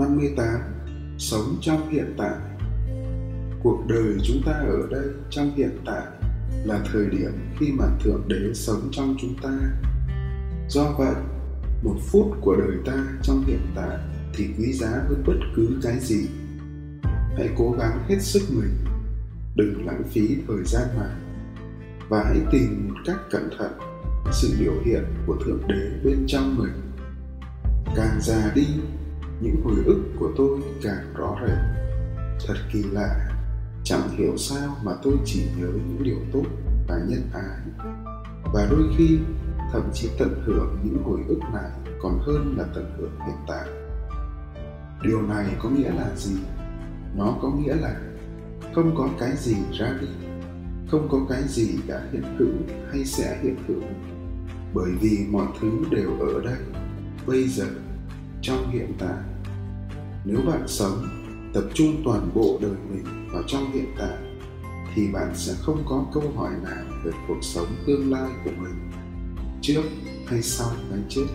58 Sống trong hiện tại Cuộc đời chúng ta ở đây trong hiện tại là thời điểm khi mà Thượng Đế sống trong chúng ta. Do vậy, một phút của đời ta trong hiện tại thì quý giá hơn bất cứ cái gì. Hãy cố gắng hết sức mình, đừng lãng phí thời gian mà và hãy tìm một cách cẩn thận sự biểu hiện của Thượng Đế bên trong mình. Càng già đi, những hồi ức của tôi càng rõ rệt. Thật kỳ lạ, chẳng hiểu sao mà tôi chỉ nhớ những điều tốt và nhân ái. Và đôi khi thậm chí tận hưởng những hồi ức này còn hơn là tận hưởng hiện tại. Điều này có nghĩa là gì? Nó có nghĩa là không có cái gì ra đi, không có cái gì đã hiện hữu hay sẽ hiện hữu bởi vì mọi thứ đều ở đây bây giờ trong hiện tại. Nếu bạn sống, tập trung toàn bộ đời mình vào trong hiện tại, thì bạn sẽ không có câu hỏi nào về cuộc sống tương lai của mình trước hay sau cái chết.